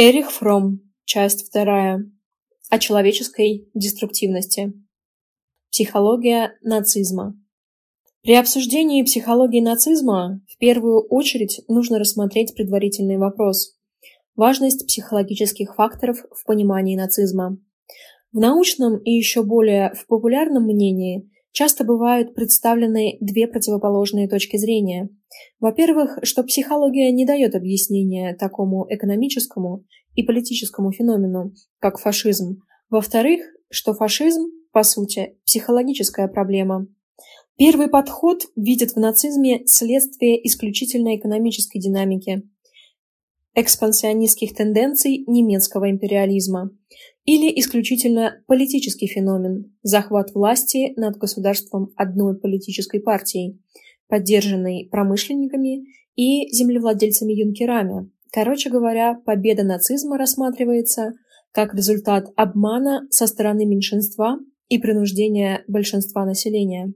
Эрих Фром. Часть вторая. О человеческой деструктивности. Психология нацизма. При обсуждении психологии нацизма в первую очередь нужно рассмотреть предварительный вопрос – важность психологических факторов в понимании нацизма. В научном и еще более в популярном мнении часто бывают представлены две противоположные точки зрения – во-первых, что психология не дает объяснения такому экономическому и политическому феномену, как фашизм. Во-вторых, что фашизм, по сути, психологическая проблема. Первый подход видит в нацизме следствие исключительно экономической динамики, экспансионистских тенденций немецкого империализма или исключительно политический феномен – захват власти над государством одной политической партией – поддержанный промышленниками и землевладельцами-юнкерами. Короче говоря, победа нацизма рассматривается как результат обмана со стороны меньшинства и принуждения большинства населения.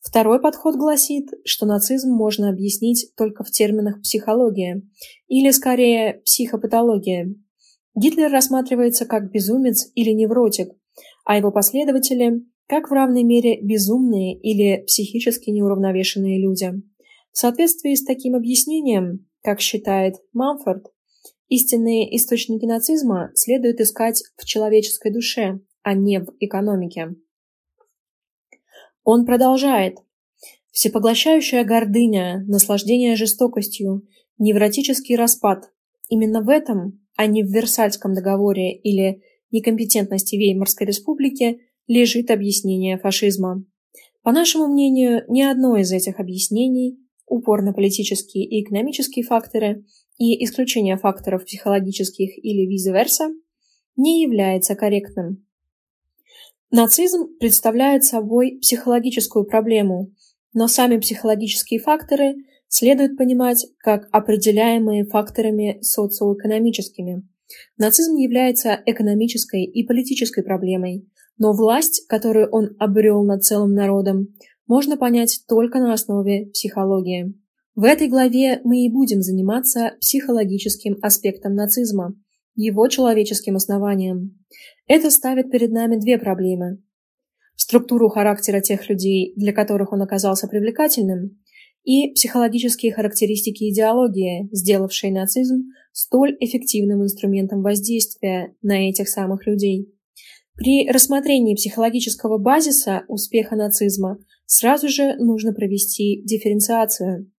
Второй подход гласит, что нацизм можно объяснить только в терминах психология, или скорее психопатология. Гитлер рассматривается как безумец или невротик, а его последователи как в равной мере безумные или психически неуравновешенные люди. В соответствии с таким объяснением, как считает Мамфорд, истинные источники нацизма следует искать в человеческой душе, а не в экономике. Он продолжает. Всепоглощающая гордыня, наслаждение жестокостью, невротический распад. Именно в этом, а не в Версальском договоре или некомпетентности Веймарской республики, лежит объяснение фашизма. По нашему мнению, ни одно из этих объяснений, упор на политические и экономические факторы и исключение факторов психологических или vice-versa, не является корректным. Нацизм представляет собой психологическую проблему, но сами психологические факторы следует понимать как определяемые факторами социоэкономическими. Нацизм является экономической и политической проблемой, но власть, которую он обрел над целым народом, можно понять только на основе психологии. В этой главе мы и будем заниматься психологическим аспектом нацизма, его человеческим основанием. Это ставит перед нами две проблемы. Структуру характера тех людей, для которых он оказался привлекательным, и психологические характеристики идеологии, сделавшей нацизм столь эффективным инструментом воздействия на этих самых людей. При рассмотрении психологического базиса успеха нацизма сразу же нужно провести дифференциацию.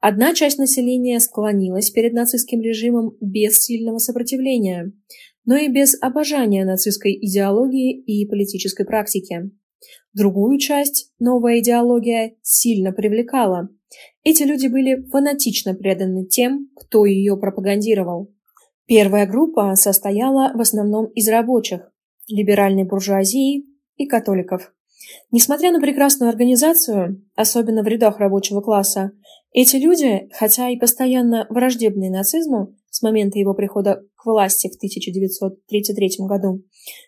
Одна часть населения склонилась перед нацистским режимом без сильного сопротивления, но и без обожания нацистской идеологии и политической практики. Другую часть новая идеология сильно привлекала. Эти люди были фанатично преданы тем, кто ее пропагандировал. Первая группа состояла в основном из рабочих, либеральной буржуазии и католиков. Несмотря на прекрасную организацию, особенно в рядах рабочего класса, эти люди, хотя и постоянно враждебные нацизму с момента его прихода к власти в 1933 году,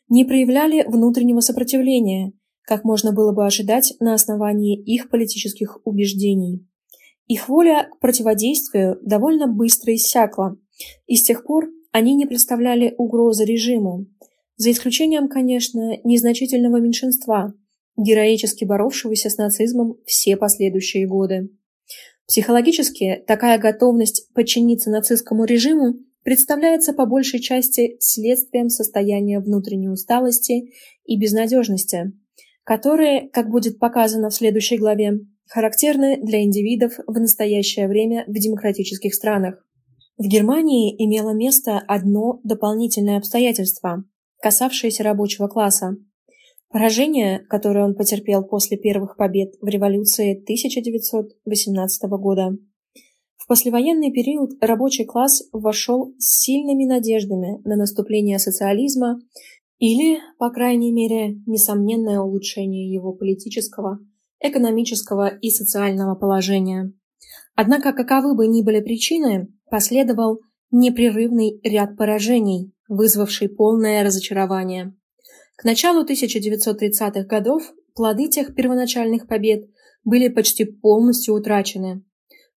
не проявляли внутреннего сопротивления, как можно было бы ожидать на основании их политических убеждений. Их воля к противодействию довольно быстро иссякла, и с тех пор они не представляли угрозы режиму, за исключением, конечно, незначительного меньшинства, героически боровшегося с нацизмом все последующие годы. Психологически такая готовность подчиниться нацистскому режиму представляется по большей части следствием состояния внутренней усталости и безнадежности, которые, как будет показано в следующей главе, характерны для индивидов в настоящее время в демократических странах. В Германии имело место одно дополнительное обстоятельство, касавшиеся рабочего класса. Поражение, которое он потерпел после первых побед в революции 1918 года. В послевоенный период рабочий класс вошел с сильными надеждами на наступление социализма или, по крайней мере, несомненное улучшение его политического, экономического и социального положения. Однако, каковы бы ни были причины, последовал непрерывный ряд поражений, вызвавший полное разочарование. К началу 1930-х годов плоды тех первоначальных побед были почти полностью утрачены.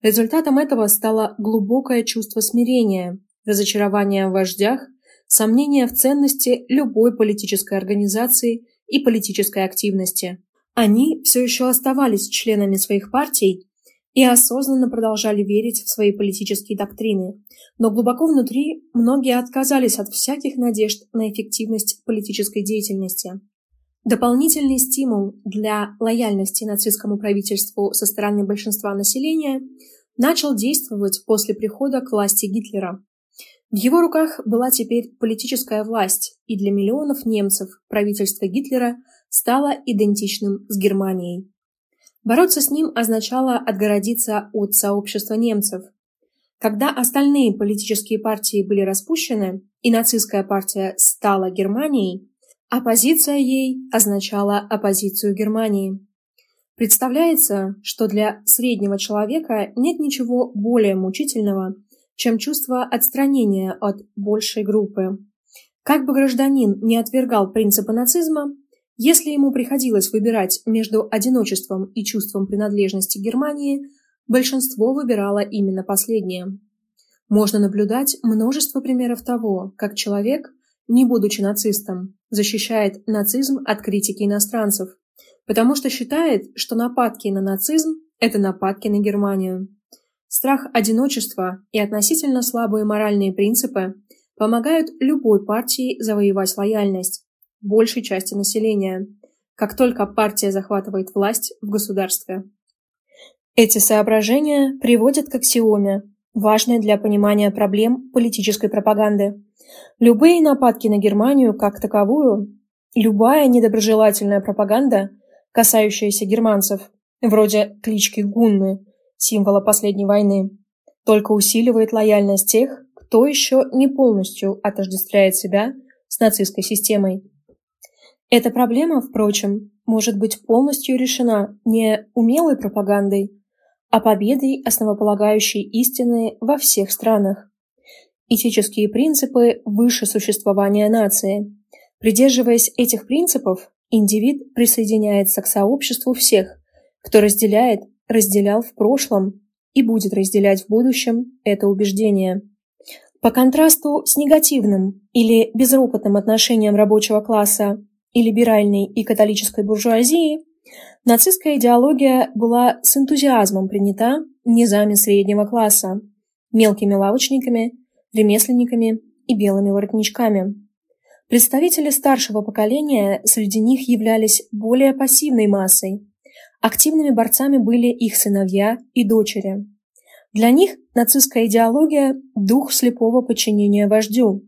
Результатом этого стало глубокое чувство смирения, разочарование в вождях, сомнения в ценности любой политической организации и политической активности. Они все еще оставались членами своих партий и осознанно продолжали верить в свои политические доктрины, но глубоко внутри многие отказались от всяких надежд на эффективность политической деятельности. Дополнительный стимул для лояльности нацистскому правительству со стороны большинства населения начал действовать после прихода к власти Гитлера. В его руках была теперь политическая власть, и для миллионов немцев правительство Гитлера стало идентичным с Германией. Бороться с ним означало отгородиться от сообщества немцев. Когда остальные политические партии были распущены, и нацистская партия стала Германией, оппозиция ей означала оппозицию Германии. Представляется, что для среднего человека нет ничего более мучительного, чем чувство отстранения от большей группы. Как бы гражданин не отвергал принципы нацизма, если ему приходилось выбирать между одиночеством и чувством принадлежности Германии, большинство выбирало именно последнее. Можно наблюдать множество примеров того, как человек, не будучи нацистом, защищает нацизм от критики иностранцев, потому что считает, что нападки на нацизм – это нападки на Германию. Страх одиночества и относительно слабые моральные принципы помогают любой партии завоевать лояльность, большей части населения, как только партия захватывает власть в государстве. Эти соображения приводят к аксиоме, важной для понимания проблем политической пропаганды. Любые нападки на Германию как таковую, любая недоброжелательная пропаганда, касающаяся германцев, вроде клички Гунны, символа последней войны, только усиливает лояльность тех, кто еще не полностью отождествляет себя с нацистской системой. Эта проблема, впрочем, может быть полностью решена не умелой пропагандой, а победой основополагающей истины во всех странах. Этические принципы выше существования нации. Придерживаясь этих принципов, индивид присоединяется к сообществу всех, кто разделяет, разделял в прошлом и будет разделять в будущем это убеждение. По контрасту с негативным или безропотным отношением рабочего класса и либеральной и католической буржуазии, нацистская идеология была с энтузиазмом принята низами среднего класса, мелкими лавочниками, ремесленниками и белыми воротничками. Представители старшего поколения среди них являлись более пассивной массой. Активными борцами были их сыновья и дочери. Для них нацистская идеология – дух слепого подчинения вождю,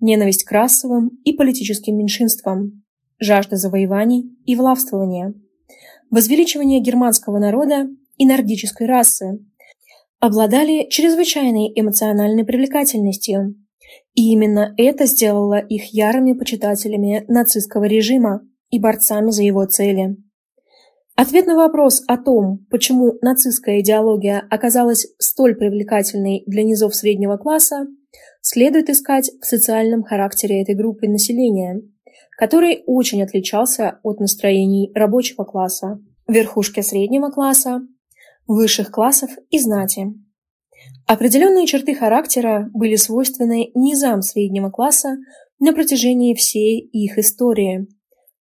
ненависть к расовым и политическим меньшинствам, жажда завоеваний и влавствования, возвеличивание германского народа и нордической расы, обладали чрезвычайной эмоциональной привлекательностью. И именно это сделало их ярыми почитателями нацистского режима и борцами за его цели. Ответ на вопрос о том, почему нацистская идеология оказалась столь привлекательной для низов среднего класса, следует искать в социальном характере этой группы населения – который очень отличался от настроений рабочего класса, верхушки среднего класса, высших классов и знати. Определенные черты характера были свойственны низам среднего класса на протяжении всей их истории.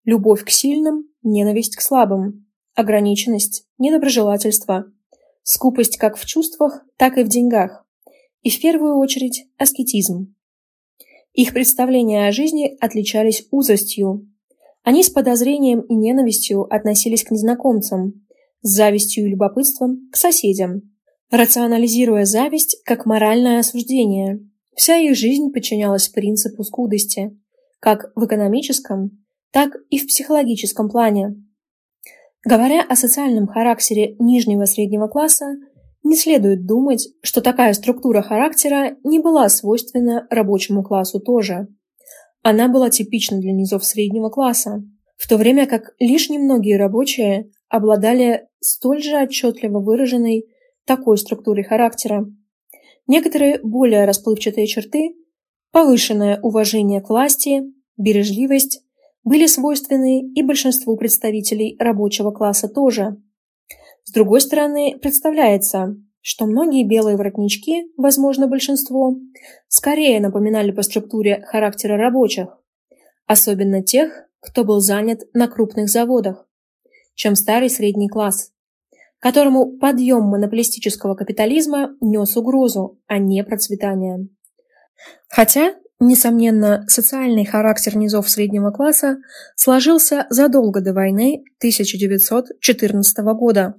Любовь к сильным, ненависть к слабым, ограниченность, недоброжелательство, скупость как в чувствах, так и в деньгах, и в первую очередь аскетизм. Их представления о жизни отличались узостью. Они с подозрением и ненавистью относились к незнакомцам, с завистью и любопытством к соседям, рационализируя зависть как моральное осуждение. Вся их жизнь подчинялась принципу скудости, как в экономическом, так и в психологическом плане. Говоря о социальном характере нижнего среднего класса, не следует думать, что такая структура характера не была свойственна рабочему классу тоже. Она была типична для низов среднего класса, в то время как лишь немногие рабочие обладали столь же отчетливо выраженной такой структурой характера. Некоторые более расплывчатые черты, повышенное уважение к власти, бережливость, были свойственны и большинству представителей рабочего класса тоже – с другой стороны, представляется, что многие белые воротнички, возможно, большинство, скорее напоминали по структуре характера рабочих, особенно тех, кто был занят на крупных заводах, чем старый средний класс, которому подъем монополистического капитализма нес угрозу, а не процветание. Хотя, несомненно, социальный характер низов среднего класса сложился задолго до войны 1914 года.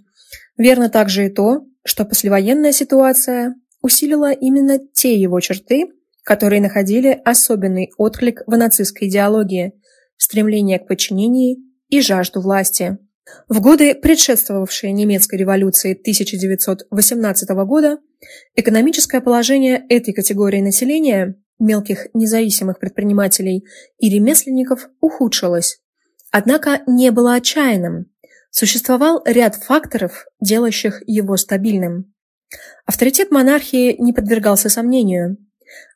Верно также и то, что послевоенная ситуация усилила именно те его черты, которые находили особенный отклик в нацистской идеологии, стремление к подчинению и жажду власти. В годы, предшествовавшие немецкой революции 1918 года, экономическое положение этой категории населения, мелких независимых предпринимателей и ремесленников, ухудшилось. Однако не было отчаянным. Существовал ряд факторов, делающих его стабильным. Авторитет монархии не подвергался сомнению.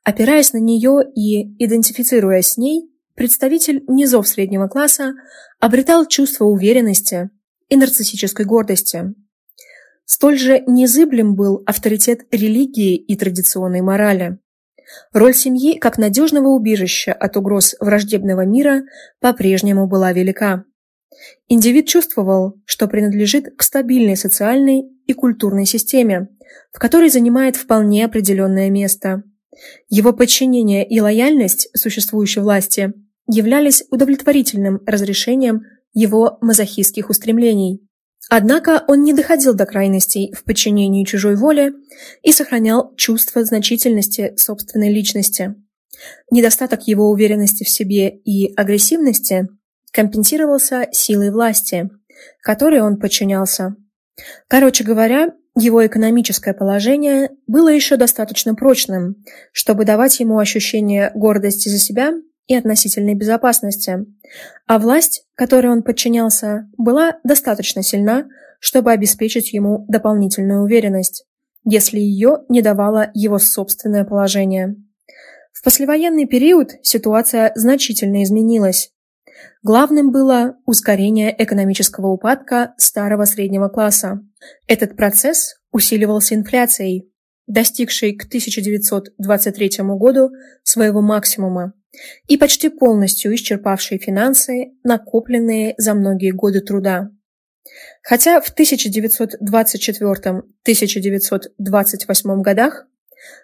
Опираясь на нее и идентифицируясь с ней, представитель низов среднего класса обретал чувство уверенности и нарциссической гордости. Столь же незыблем был авторитет религии и традиционной морали. Роль семьи как надежного убежища от угроз враждебного мира по-прежнему была велика. Индивид чувствовал, что принадлежит к стабильной социальной и культурной системе, в которой занимает вполне определенное место. Его подчинение и лояльность существующей власти являлись удовлетворительным разрешением его мазохистских устремлений. Однако он не доходил до крайностей в подчинении чужой воле и сохранял чувство значительности собственной личности. Недостаток его уверенности в себе и агрессивности компенсировался силой власти, которой он подчинялся. Короче говоря, его экономическое положение было еще достаточно прочным, чтобы давать ему ощущение гордости за себя и относительной безопасности, а власть, которой он подчинялся, была достаточно сильна, чтобы обеспечить ему дополнительную уверенность, если ее не давало его собственное положение. В послевоенный период ситуация значительно изменилась. Главным было ускорение экономического упадка старого среднего класса. Этот процесс усиливался инфляцией, достигшей к 1923 году своего максимума и почти полностью исчерпавшие финансы, накопленные за многие годы труда. Хотя в 1924-1928 годах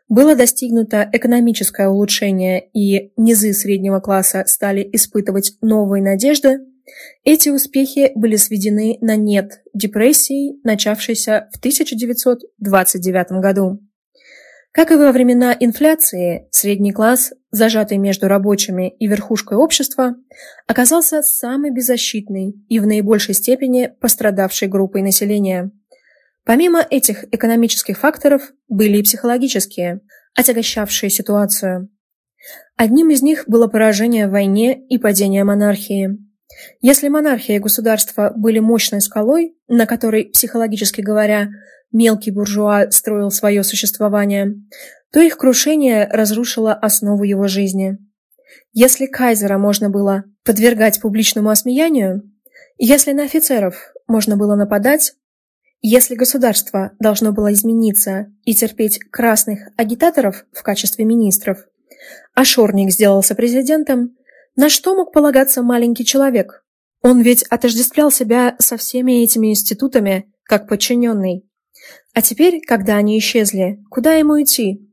было достигнуто экономическое улучшение и низы среднего класса стали испытывать новые надежды, эти успехи были сведены на нет депрессией, начавшейся в 1929 году. Как и во времена инфляции, средний класс, зажатый между рабочими и верхушкой общества, оказался самой беззащитной и в наибольшей степени пострадавшей группой населения. Помимо этих экономических факторов были и психологические, отягощавшие ситуацию. Одним из них было поражение в войне и падение монархии. Если монархия и государство были мощной скалой, на которой, психологически говоря, мелкий буржуа строил свое существование, то их крушение разрушило основу его жизни. Если кайзера можно было подвергать публичному осмеянию, если на офицеров можно было нападать, если государство должно было измениться и терпеть красных агитаторов в качестве министров, а Шорник сделался президентом, на что мог полагаться маленький человек? Он ведь отождествлял себя со всеми этими институтами как подчиненный. А теперь, когда они исчезли, куда ему идти?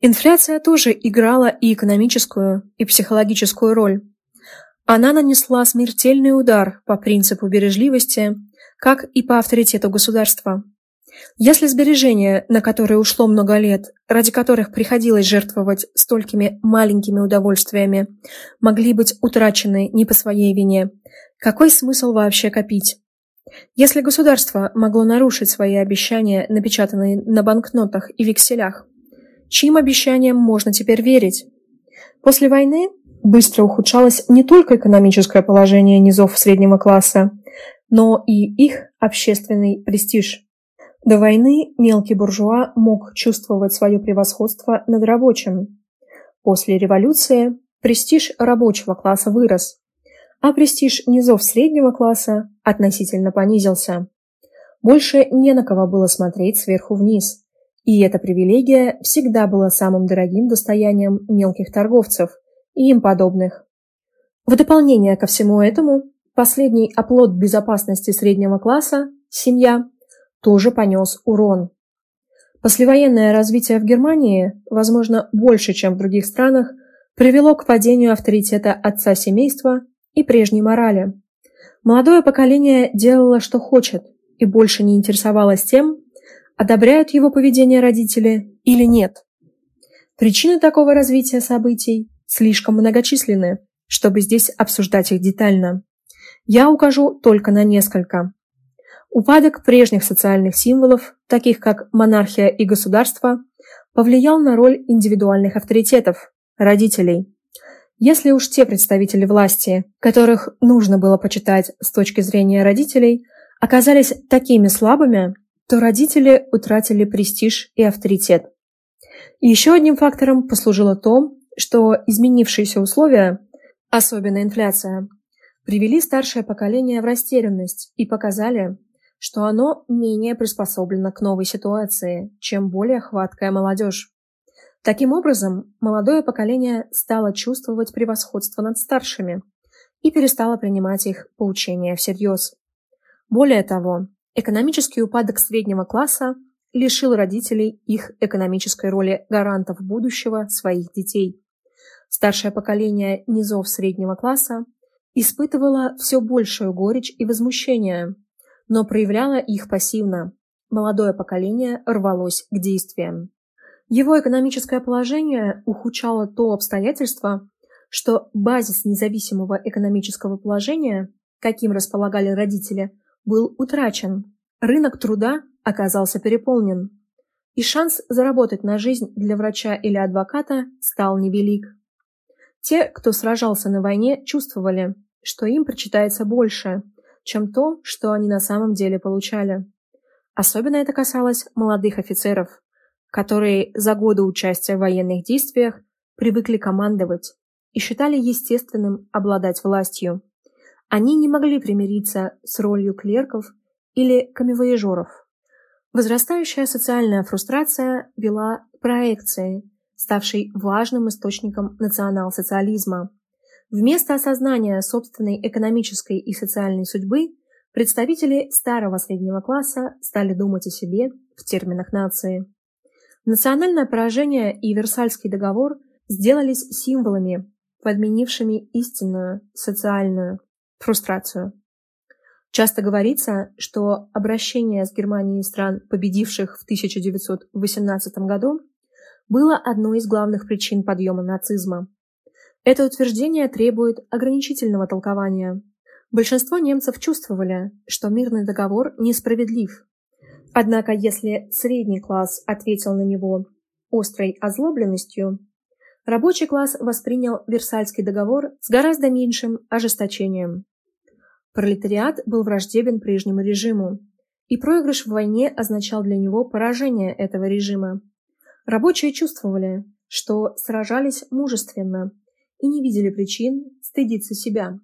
Инфляция тоже играла и экономическую, и психологическую роль. Она нанесла смертельный удар по принципу бережливости, как и по авторитету государства. Если сбережения, на которые ушло много лет, ради которых приходилось жертвовать столькими маленькими удовольствиями, могли быть утрачены не по своей вине, какой смысл вообще копить? Если государство могло нарушить свои обещания, напечатанные на банкнотах и векселях, чьим обещаниям можно теперь верить? После войны быстро ухудшалось не только экономическое положение низов среднего класса, но и их общественный престиж. До войны мелкий буржуа мог чувствовать свое превосходство над рабочим. После революции престиж рабочего класса вырос, а престиж низов среднего класса относительно понизился. Больше не на кого было смотреть сверху вниз. И эта привилегия всегда была самым дорогим достоянием мелких торговцев и им подобных. В дополнение ко всему этому, последний оплот безопасности среднего класса, семья, тоже понес урон. Послевоенное развитие в Германии, возможно, больше, чем в других странах, привело к падению авторитета отца семейства и прежней морали. Молодое поколение делало, что хочет, и больше не интересовалось тем, одобряют его поведение родители или нет. Причины такого развития событий слишком многочисленны, чтобы здесь обсуждать их детально. Я укажу только на несколько. Упадок прежних социальных символов, таких как монархия и государство, повлиял на роль индивидуальных авторитетов, родителей. Если уж те представители власти, которых нужно было почитать с точки зрения родителей, оказались такими слабыми, то родители утратили престиж и авторитет. Еще одним фактором послужило то, что изменившиеся условия, особенно инфляция, привели старшее поколение в растерянность и показали, что оно менее приспособлено к новой ситуации, чем более хваткая молодежь. Таким образом, молодое поколение стало чувствовать превосходство над старшими и перестало принимать их поучения всерьез. Более того, экономический упадок среднего класса лишил родителей их экономической роли гарантов будущего своих детей. Старшее поколение низов среднего класса испытывало все большую горечь и возмущение, но проявляло их пассивно. Молодое поколение рвалось к действиям. Его экономическое положение ухудшало то обстоятельство, что базис независимого экономического положения, каким располагали родители, был утрачен. Рынок труда оказался переполнен. И шанс заработать на жизнь для врача или адвоката стал невелик. Те, кто сражался на войне, чувствовали, что им причитается больше, чем то, что они на самом деле получали. Особенно это касалось молодых офицеров, которые за годы участия в военных действиях привыкли командовать и считали естественным обладать властью. Они не могли примириться с ролью клерков или камевояжеров. Возрастающая социальная фрустрация вела к проекции, ставшей важным источником национал-социализма. Вместо осознания собственной экономической и социальной судьбы представители старого среднего класса стали думать о себе в терминах нации. Национальное поражение и Версальский договор сделались символами, подменившими истинную социальную фрустрацию. Часто говорится, что обращение с Германией стран, победивших в 1918 году, было одной из главных причин подъема нацизма. Это утверждение требует ограничительного толкования. Большинство немцев чувствовали, что мирный договор несправедлив, Однако если средний класс ответил на него острой озлобленностью, рабочий класс воспринял Версальский договор с гораздо меньшим ожесточением. Пролетариат был враждебен прежнему режиму, и проигрыш в войне означал для него поражение этого режима. Рабочие чувствовали, что сражались мужественно и не видели причин стыдиться себя.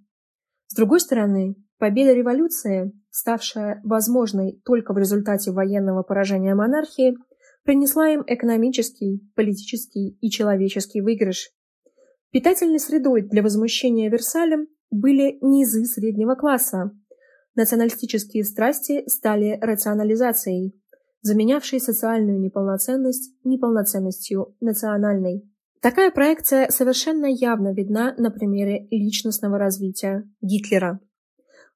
С другой стороны, победа революции ставшая возможной только в результате военного поражения монархии, принесла им экономический, политический и человеческий выигрыш. Питательной средой для возмущения Версалем были низы среднего класса. Националистические страсти стали рационализацией, заменявшей социальную неполноценность неполноценностью национальной. Такая проекция совершенно явно видна на примере личностного развития Гитлера.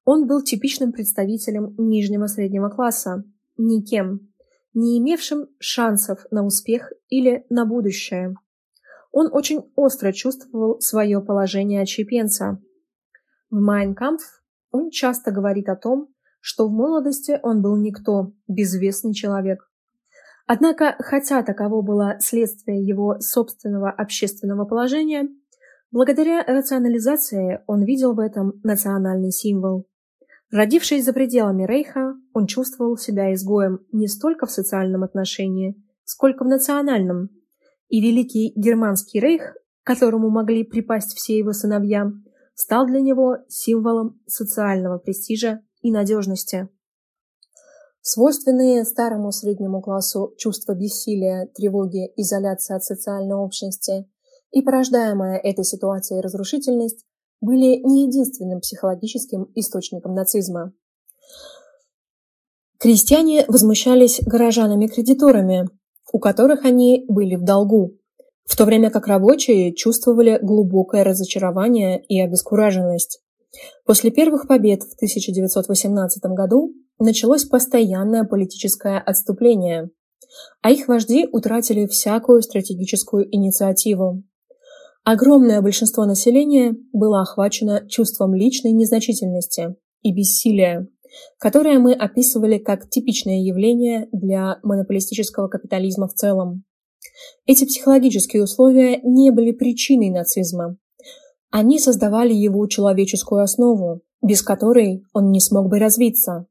Он был типичным представителем нижнего среднего класса, никем, не имевшим шансов на успех или на будущее. Он очень остро чувствовал свое положение отщепенца. В «Майн Кампф» он часто говорит о том, что в молодости он был никто, безвестный человек. Однако, хотя таково было следствие его собственного общественного положения, благодаря рационализации он видел в этом национальный символ. Родившись за пределами Рейха, он чувствовал себя изгоем не столько в социальном отношении, сколько в национальном. И великий германский Рейх, которому могли припасть все его сыновья, стал для него символом социального престижа и надежности. Свойственные старому среднему классу чувства бессилия, тревоги, изоляции от социальной общности и порождаемая этой ситуацией разрушительность были не единственным психологическим источником нацизма. Крестьяне возмущались горожанами-кредиторами, у которых они были в долгу, в то время как рабочие чувствовали глубокое разочарование и обескураженность. После первых побед в 1918 году началось постоянное политическое отступление, а их вожди утратили всякую стратегическую инициативу. Огромное большинство населения было охвачено чувством личной незначительности и бессилия, которое мы описывали как типичное явление для монополистического капитализма в целом. Эти психологические условия не были причиной нацизма. Они создавали его человеческую основу, без которой он не смог бы развиться.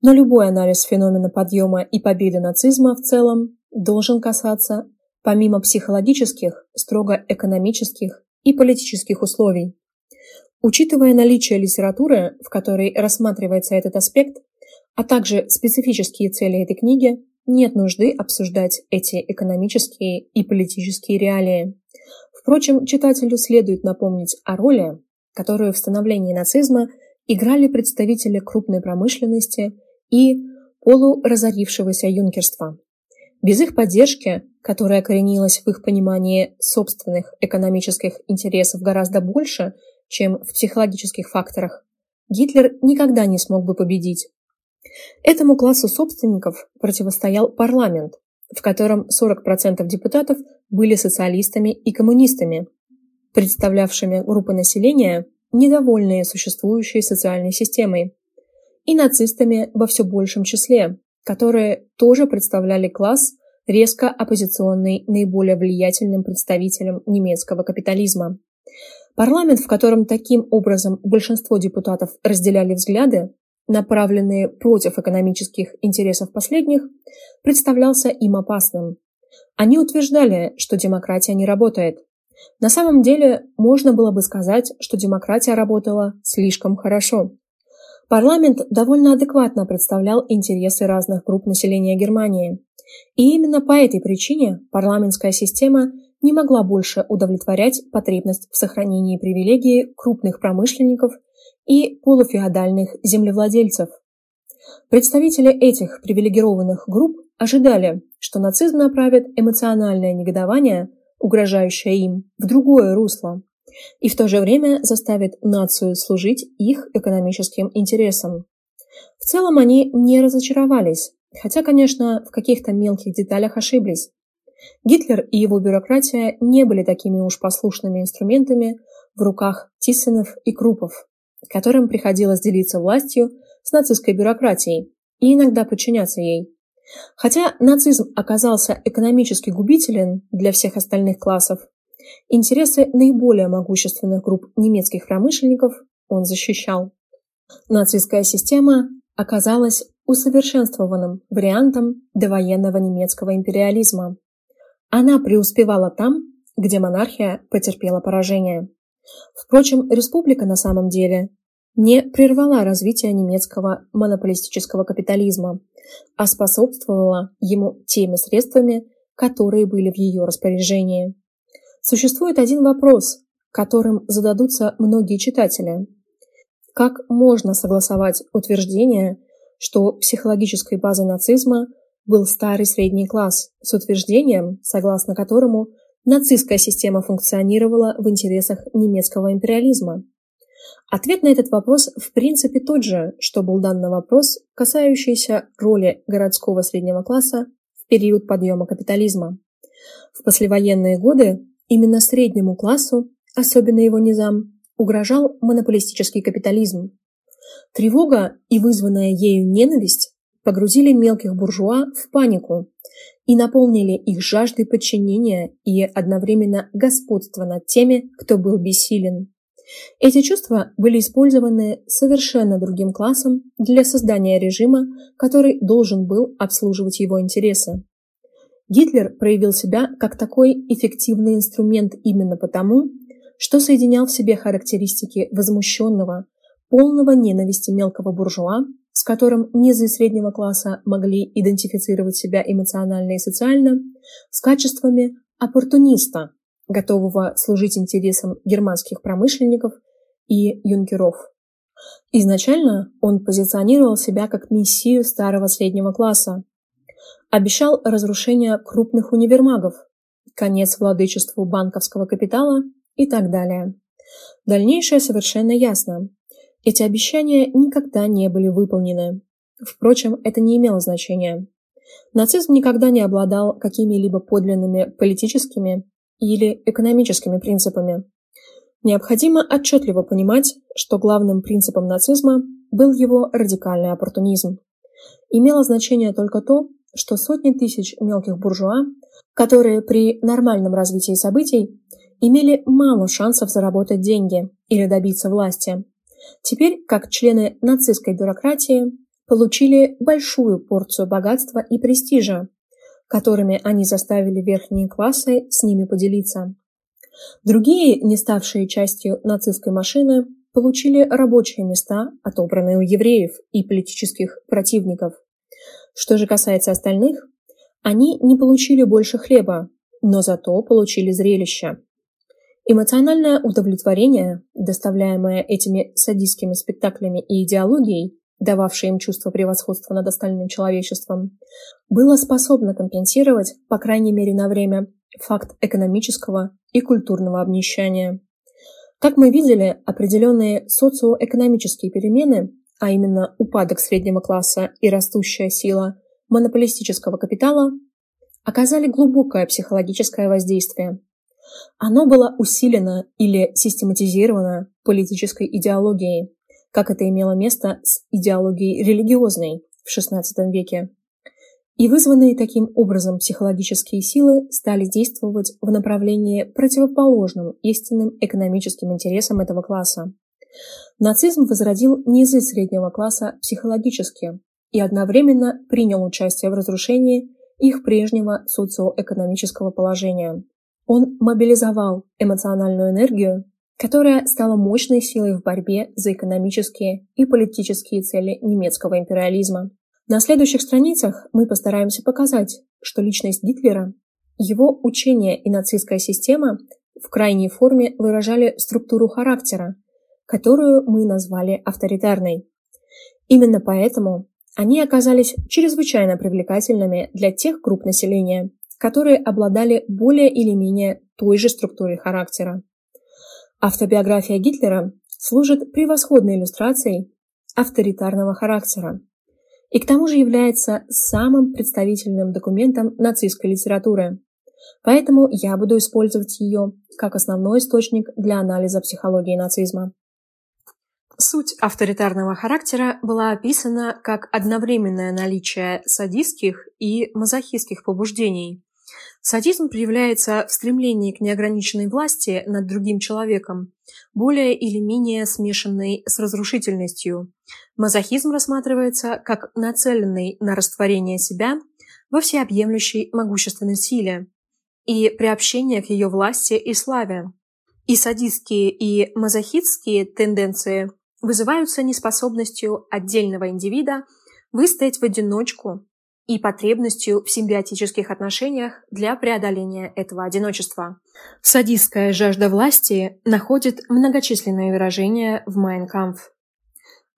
Но любой анализ феномена подъема и победы нацизма в целом должен касаться, помимо психологических, строго экономических и политических условий. Учитывая наличие литературы, в которой рассматривается этот аспект, а также специфические цели этой книги, нет нужды обсуждать эти экономические и политические реалии. Впрочем, читателю следует напомнить о роли, которую в становлении нацизма играли представители крупной промышленности и полуразорившегося юнкерства. Без их поддержки, которая коренилась в их понимании собственных экономических интересов гораздо больше, чем в психологических факторах, Гитлер никогда не смог бы победить. Этому классу собственников противостоял парламент, в котором 40% депутатов были социалистами и коммунистами, представлявшими группы населения, недовольные существующей социальной системой, и нацистами во все большем числе, которые тоже представляли класс, резко оппозиционный наиболее влиятельным представителям немецкого капитализма. Парламент, в котором таким образом большинство депутатов разделяли взгляды, направленные против экономических интересов последних, представлялся им опасным. Они утверждали, что демократия не работает. На самом деле, можно было бы сказать, что демократия работала слишком хорошо. Парламент довольно адекватно представлял интересы разных групп населения Германии. И именно по этой причине парламентская система не могла больше удовлетворять потребность в сохранении привилегий крупных промышленников и полуфеодальных землевладельцев. Представители этих привилегированных групп ожидали, что нацизм направит эмоциональное негодование, угрожающее им, в другое русло, и в то же время заставит нацию служить их экономическим интересам. В целом они не разочаровались, хотя, конечно, в каких-то мелких деталях ошиблись. Гитлер и его бюрократия не были такими уж послушными инструментами в руках Тиссенов и Крупов, которым приходилось делиться властью с нацистской бюрократией и иногда подчиняться ей. Хотя нацизм оказался экономически губителен для всех остальных классов, интересы наиболее могущественных групп немецких промышленников он защищал. Нацистская система оказалась усовершенствованным вариантом довоенного немецкого империализма. Она преуспевала там, где монархия потерпела поражение. Впрочем, республика на самом деле не прервала развитие немецкого монополистического капитализма, а способствовала ему теми средствами, которые были в ее распоряжении. Существует один вопрос, которым зададутся многие читатели. Как можно согласовать утверждение, что психологической базой нацизма был старый средний класс, с утверждением, согласно которому нацистская система функционировала в интересах немецкого империализма? Ответ на этот вопрос в принципе тот же, что был дан на вопрос, касающийся роли городского среднего класса в период подъема капитализма. В послевоенные годы именно среднему классу, особенно его низам, угрожал монополистический капитализм. Тревога и вызванная ею ненависть погрузили мелких буржуа в панику и наполнили их жаждой подчинения и одновременно господства над теми, кто был бессилен. Эти чувства были использованы совершенно другим классом для создания режима, который должен был обслуживать его интересы. Гитлер проявил себя как такой эффективный инструмент именно потому, что соединял в себе характеристики возмущенного, полного ненависти мелкого буржуа с которым низы среднего класса могли идентифицировать себя эмоционально и социально, с качествами оппортуниста, готового служить интересам германских промышленников и юнкеров. Изначально он позиционировал себя как мессию старого среднего класса, обещал разрушение крупных универмагов, конец владычеству банковского капитала и так далее. Дальнейшее совершенно ясно. Эти обещания никогда не были выполнены. Впрочем, это не имело значения. Нацизм никогда не обладал какими-либо подлинными политическими или экономическими принципами. Необходимо отчетливо понимать, что главным принципом нацизма был его радикальный оппортунизм. Имело значение только то, что сотни тысяч мелких буржуа, которые при нормальном развитии событий имели мало шансов заработать деньги или добиться власти, теперь, как члены нацистской бюрократии, получили большую порцию богатства и престижа, которыми они заставили верхние классы с ними поделиться. Другие, не ставшие частью нацистской машины, получили рабочие места, отобранные у евреев и политических противников. Что же касается остальных, они не получили больше хлеба, но зато получили зрелище. Эмоциональное удовлетворение, доставляемое этими садистскими спектаклями и идеологией, дававшей им чувство превосходства над остальным человечеством, было способно компенсировать, по крайней мере на время, факт экономического и культурного обнищания. Как мы видели, определенные социоэкономические перемены, а именно упадок среднего класса и растущая сила монополистического капитала, оказали глубокое психологическое воздействие. Оно было усилено или систематизировано политической идеологией, как это имело место с идеологией религиозной в XVI веке. И вызванные таким образом психологические силы стали действовать в направлении противоположном истинным экономическим интересам этого класса. Нацизм возродил низы среднего класса психологически и одновременно принял участие в разрушении их прежнего социоэкономического положения. Он мобилизовал эмоциональную энергию которая стала мощной силой в борьбе за экономические и политические цели немецкого империализма. На следующих страницах мы постараемся показать, что личность Гитлера, его учение и нацистская система в крайней форме выражали структуру характера, которую мы назвали авторитарной. Именно поэтому они оказались чрезвычайно привлекательными для тех групп населения, которые обладали более или менее той же структурой характера. Автобиография Гитлера служит превосходной иллюстрацией авторитарного характера и к тому же является самым представительным документом нацистской литературы. Поэтому я буду использовать ее как основной источник для анализа психологии нацизма. Суть авторитарного характера была описана как одновременное наличие садистских и мазохистских побуждений, Садизм проявляется в стремлении к неограниченной власти над другим человеком, более или менее смешанной с разрушительностью. Мазохизм рассматривается как нацеленный на растворение себя во всеобъемлющей могущественной силе и приобщение к ее власти и славе. И садистские, и мазохистские тенденции вызываются неспособностью отдельного индивида выстоять в одиночку и потребностью в симбиотических отношениях для преодоления этого одиночества. Садистская жажда власти находит многочисленные выражения в «Майн Кампф».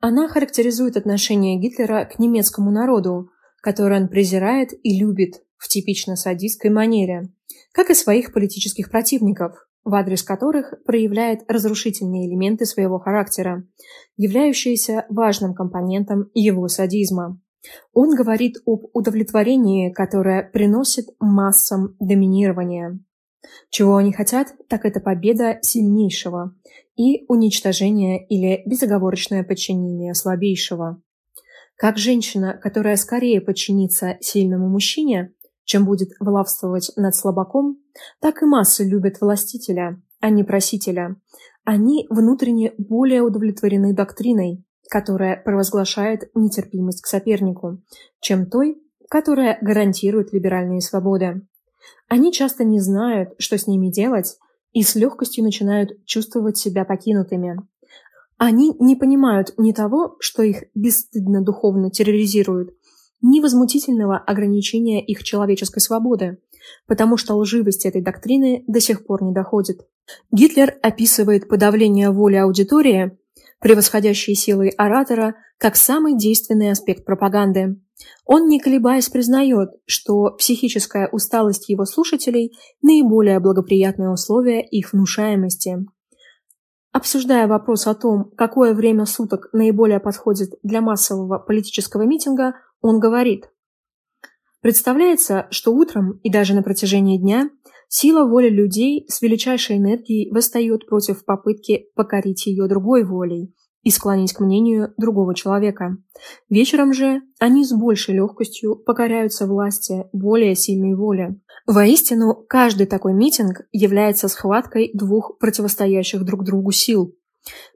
Она характеризует отношение Гитлера к немецкому народу, который он презирает и любит в типично садистской манере, как и своих политических противников, в адрес которых проявляет разрушительные элементы своего характера, являющиеся важным компонентом его садизма. Он говорит об удовлетворении, которое приносит массам доминирование. Чего они хотят, так это победа сильнейшего и уничтожение или безоговорочное подчинение слабейшего. Как женщина, которая скорее подчинится сильному мужчине, чем будет властвовать над слабаком, так и массы любят властителя, а не просителя. Они внутренне более удовлетворены доктриной, которая провозглашает нетерпимость к сопернику, чем той, которая гарантирует либеральные свободы. Они часто не знают, что с ними делать, и с легкостью начинают чувствовать себя покинутыми. Они не понимают ни того, что их бесстыдно духовно терроризируют, ни возмутительного ограничения их человеческой свободы, потому что лживость этой доктрины до сих пор не доходит. Гитлер описывает подавление воли аудитории, превосходящей силой оратора, как самый действенный аспект пропаганды. Он, не колебаясь, признает, что психическая усталость его слушателей – наиболее благоприятное условие их внушаемости. Обсуждая вопрос о том, какое время суток наиболее подходит для массового политического митинга, он говорит, Представляется, что утром и даже на протяжении дня сила воли людей с величайшей энергией восстает против попытки покорить ее другой волей и склонить к мнению другого человека. Вечером же они с большей легкостью покоряются власти более сильной воли. Воистину, каждый такой митинг является схваткой двух противостоящих друг другу сил.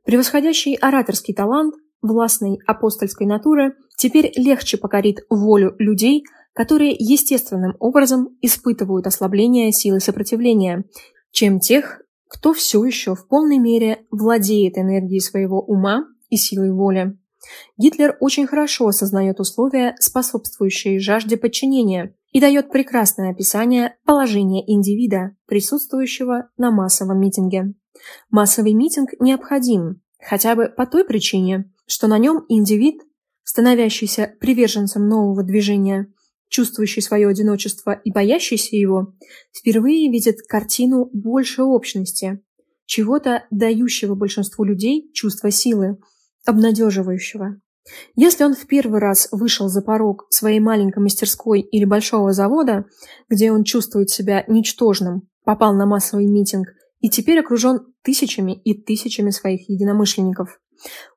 Превосходящий ораторский талант властной апостольской натуры теперь легче покорит волю людей, которые естественным образом испытывают ослабление силы сопротивления, чем тех, кто все еще в полной мере владеет энергией своего ума и силой воли. Гитлер очень хорошо осознает условия, способствующие жажде подчинения, и дает прекрасное описание положения индивида, присутствующего на массовом митинге. Массовый митинг необходим, хотя бы по той причине, что на нем индивид, становящийся приверженцем нового движения, чувствующий свое одиночество и боящийся его, впервые видит картину большей общности, чего-то дающего большинству людей чувство силы, обнадеживающего. Если он в первый раз вышел за порог своей маленькой мастерской или большого завода, где он чувствует себя ничтожным, попал на массовый митинг и теперь окружен тысячами и тысячами своих единомышленников,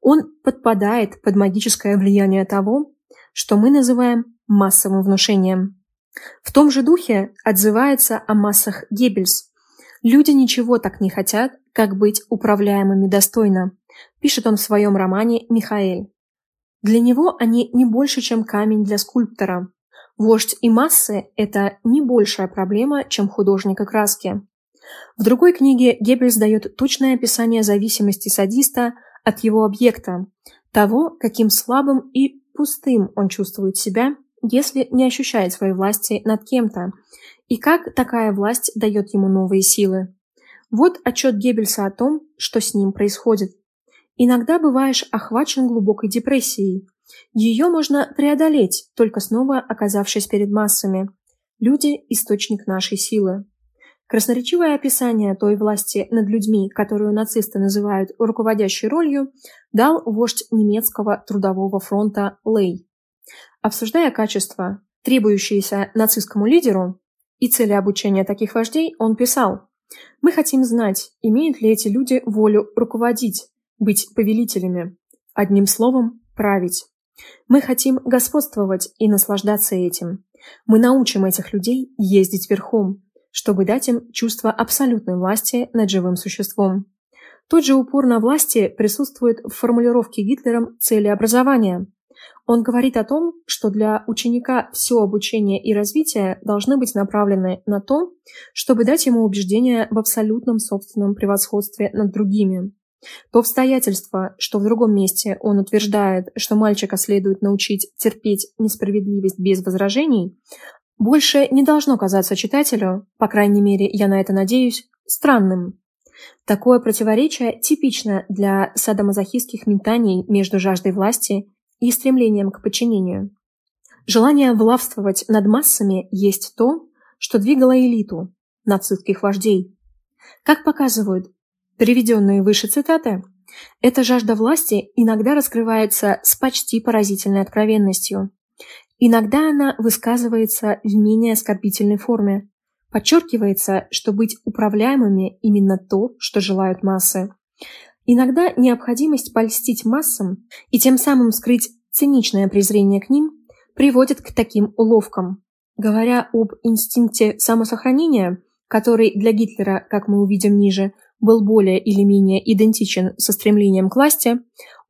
он подпадает под магическое влияние того, что мы называем массовым внушением. В том же духе отзывается о массах Геббельс. Люди ничего так не хотят, как быть управляемыми достойно, пишет он в своем романе «Михаэль». Для него они не больше, чем камень для скульптора. Вождь и массы – это не большая проблема, чем художник и краски. В другой книге Геббельс дает точное описание зависимости садиста от его объекта, того, каким слабым и пустым он чувствует себя, если не ощущает своей власти над кем-то, и как такая власть дает ему новые силы. Вот отчет Геббельса о том, что с ним происходит. Иногда бываешь охвачен глубокой депрессией. Ее можно преодолеть, только снова оказавшись перед массами. Люди – источник нашей силы. Красноречивое описание той власти над людьми, которую нацисты называют руководящей ролью, дал вождь немецкого трудового фронта Лей. Обсуждая качества, требующиеся нацистскому лидеру, и цели обучения таких вождей, он писал «Мы хотим знать, имеют ли эти люди волю руководить, быть повелителями, одним словом, править. Мы хотим господствовать и наслаждаться этим. Мы научим этих людей ездить верхом, чтобы дать им чувство абсолютной власти над живым существом. Тот же упор на власти присутствует в формулировке Гитлером цели образования. Он говорит о том, что для ученика все обучение и развитие должны быть направлены на то, чтобы дать ему убеждение в абсолютном собственном превосходстве над другими. То обстоятельство, что в другом месте он утверждает, что мальчика следует научить терпеть несправедливость без возражений, больше не должно казаться читателю, по крайней мере, я на это надеюсь, странным. Такое противоречие типично для садомазохистских метаний между жаждой власти и стремлением к подчинению. Желание властвовать над массами есть то, что двигало элиту, нацистских вождей. Как показывают приведенные выше цитаты, эта жажда власти иногда раскрывается с почти поразительной откровенностью. Иногда она высказывается в менее оскорбительной форме. Подчеркивается, что быть управляемыми именно то, что желают массы. Иногда необходимость польстить массам и тем самым скрыть циничное презрение к ним приводит к таким уловкам. Говоря об инстинкте самосохранения, который для Гитлера, как мы увидим ниже, был более или менее идентичен со стремлением к власти,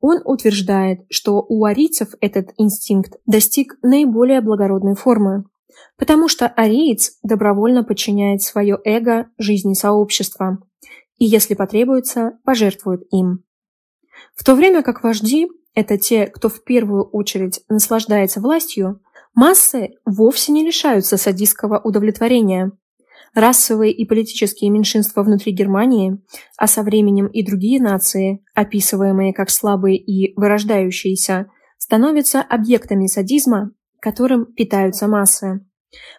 он утверждает, что у арийцев этот инстинкт достиг наиболее благородной формы, потому что ариец добровольно подчиняет свое эго жизни сообщества и, если потребуется, пожертвует им. В то время как вожди – это те, кто в первую очередь наслаждается властью, массы вовсе не лишаются садистского удовлетворения. Расовые и политические меньшинства внутри Германии, а со временем и другие нации, описываемые как слабые и вырождающиеся, становятся объектами садизма, которым питаются массы.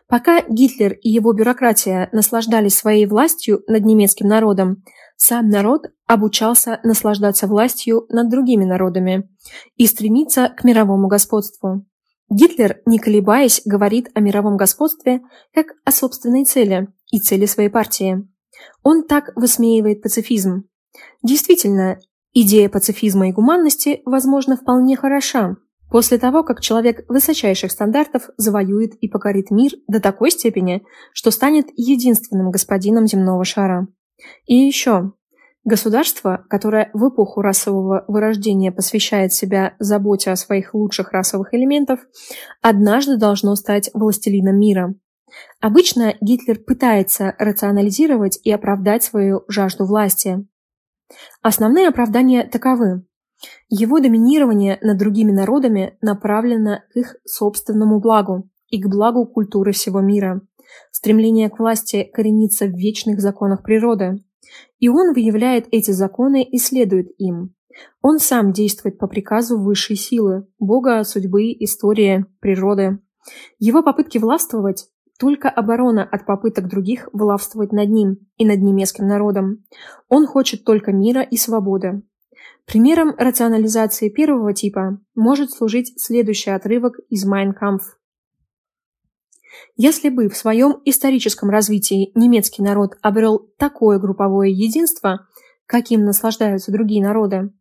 Пока Гитлер и его бюрократия наслаждались своей властью над немецким народом, сам народ обучался наслаждаться властью над другими народами и стремиться к мировому господству. Гитлер, не колебаясь, говорит о мировом господстве как о собственной цели и цели своей партии. Он так высмеивает пацифизм. Действительно, идея пацифизма и гуманности, возможно, вполне хороша, после того, как человек высочайших стандартов завоюет и покорит мир до такой степени, что станет единственным господином земного шара. И еще, Государство, которое в эпоху расового вырождения посвящает себя заботе о своих лучших расовых элементов, однажды должно стать властелином мира. Обычно Гитлер пытается рационализировать и оправдать свою жажду власти. Основные оправдания таковы. Его доминирование над другими народами направлено к их собственному благу и к благу культуры всего мира. Стремление к власти коренится в вечных законах природы – и он выявляет эти законы и следует им. Он сам действует по приказу высшей силы, Бога, судьбы, истории, природы. Его попытки властвовать – только оборона от попыток других властвовать над ним и над немецким народом. Он хочет только мира и свободы. Примером рационализации первого типа может служить следующий отрывок из «Mein Kampf». Если бы в своем историческом развитии немецкий народ обрел такое групповое единство, каким наслаждаются другие народы,